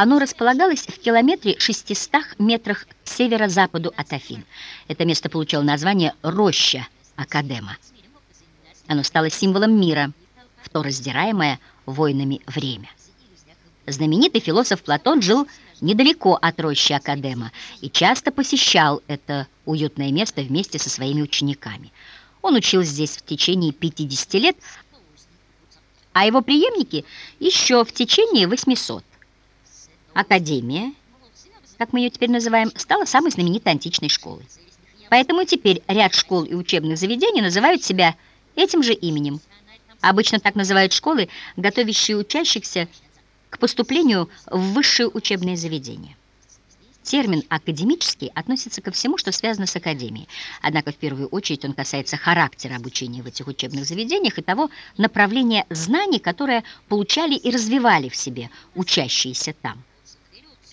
Оно располагалось в километре 600 метрах к северо-западу от Афин. Это место получило название «Роща Академа». Оно стало символом мира, в то раздираемое войнами время. Знаменитый философ Платон жил недалеко от рощи Академа и часто посещал это уютное место вместе со своими учениками. Он учил здесь в течение 50 лет, а его преемники еще в течение 800. Академия, как мы ее теперь называем, стала самой знаменитой античной школой. Поэтому теперь ряд школ и учебных заведений называют себя этим же именем. Обычно так называют школы, готовящие учащихся к поступлению в высшие учебные заведения. Термин «академический» относится ко всему, что связано с академией. Однако в первую очередь он касается характера обучения в этих учебных заведениях и того направления знаний, которое получали и развивали в себе учащиеся там.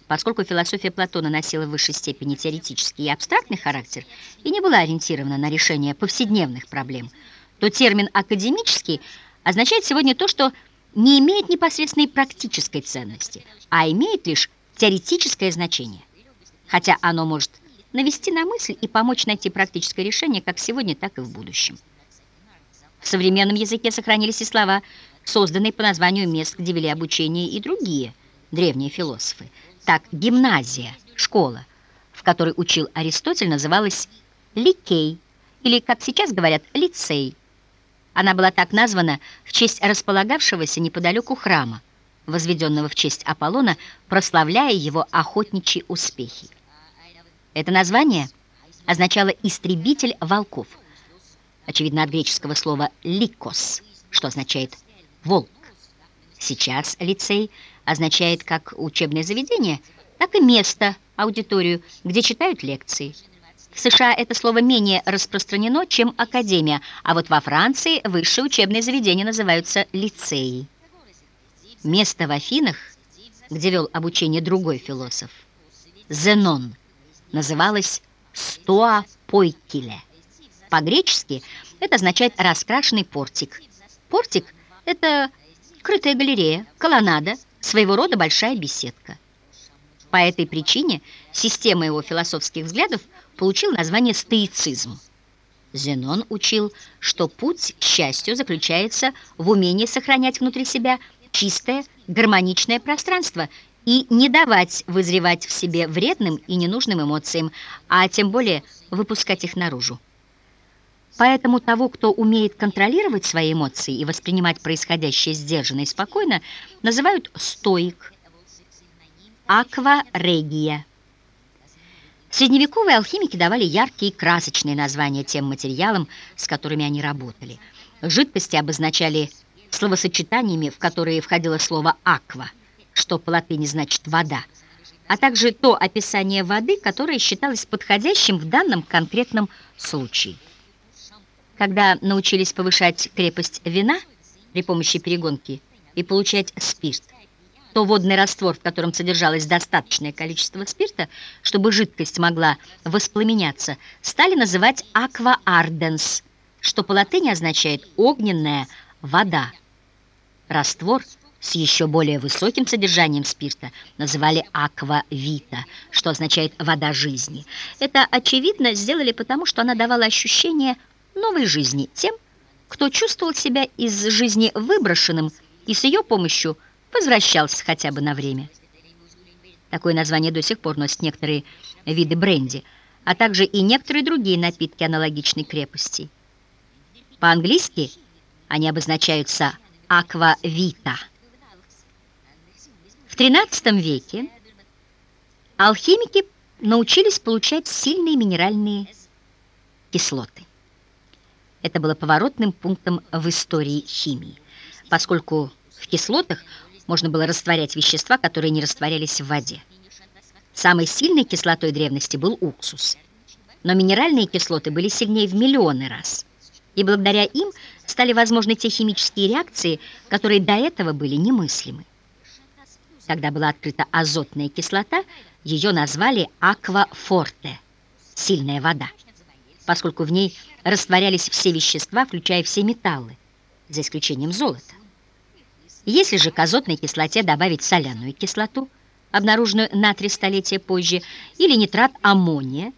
Поскольку философия Платона носила в высшей степени теоретический и абстрактный характер и не была ориентирована на решение повседневных проблем, то термин «академический» означает сегодня то, что не имеет непосредственной практической ценности, а имеет лишь теоретическое значение хотя оно может навести на мысль и помочь найти практическое решение как сегодня, так и в будущем. В современном языке сохранились и слова, созданные по названию мест, где вели обучение и другие древние философы. Так, гимназия, школа, в которой учил Аристотель, называлась Ликей, или, как сейчас говорят, лицей. Она была так названа в честь располагавшегося неподалеку храма, возведенного в честь Аполлона, прославляя его охотничьи успехи. Это название означало «истребитель волков», очевидно, от греческого слова «ликос», что означает «волк». Сейчас лицей означает как учебное заведение, так и место, аудиторию, где читают лекции. В США это слово менее распространено, чем академия, а вот во Франции высшие учебные заведения называются лицеи. Место в Афинах, где вел обучение другой философ, Зенон – называлась «стоа пойкиле». По-гречески это означает «раскрашенный портик». Портик – это крытая галерея, колоннада, своего рода большая беседка. По этой причине система его философских взглядов получила название стоицизм. Зенон учил, что путь к счастью заключается в умении сохранять внутри себя чистое, гармоничное пространство и не давать вызревать в себе вредным и ненужным эмоциям, а тем более выпускать их наружу. Поэтому того, кто умеет контролировать свои эмоции и воспринимать происходящее сдержанно и спокойно, называют стоик, акварегия. Средневековые алхимики давали яркие и красочные названия тем материалам, с которыми они работали. Жидкости обозначали словосочетаниями, в которые входило слово «аква», что по латыни значит «вода», а также то описание воды, которое считалось подходящим в данном конкретном случае. Когда научились повышать крепость вина при помощи перегонки и получать спирт, то водный раствор, в котором содержалось достаточное количество спирта, чтобы жидкость могла воспламеняться, стали называть акваарденс, что по латыни означает «огненная вода». Раствор – с еще более высоким содержанием спирта называли аквавита, что означает «вода жизни». Это, очевидно, сделали потому, что она давала ощущение новой жизни тем, кто чувствовал себя из жизни выброшенным и с ее помощью возвращался хотя бы на время. Такое название до сих пор носят некоторые виды бренди, а также и некоторые другие напитки аналогичной крепости. По-английски они обозначаются «аквавита». В XIII веке алхимики научились получать сильные минеральные кислоты. Это было поворотным пунктом в истории химии, поскольку в кислотах можно было растворять вещества, которые не растворялись в воде. Самой сильной кислотой древности был уксус, но минеральные кислоты были сильнее в миллионы раз, и благодаря им стали возможны те химические реакции, которые до этого были немыслимы. Когда была открыта азотная кислота, ее назвали аквафорте – сильная вода, поскольку в ней растворялись все вещества, включая все металлы, за исключением золота. Если же к азотной кислоте добавить соляную кислоту, обнаруженную на три столетия позже, или нитрат аммония,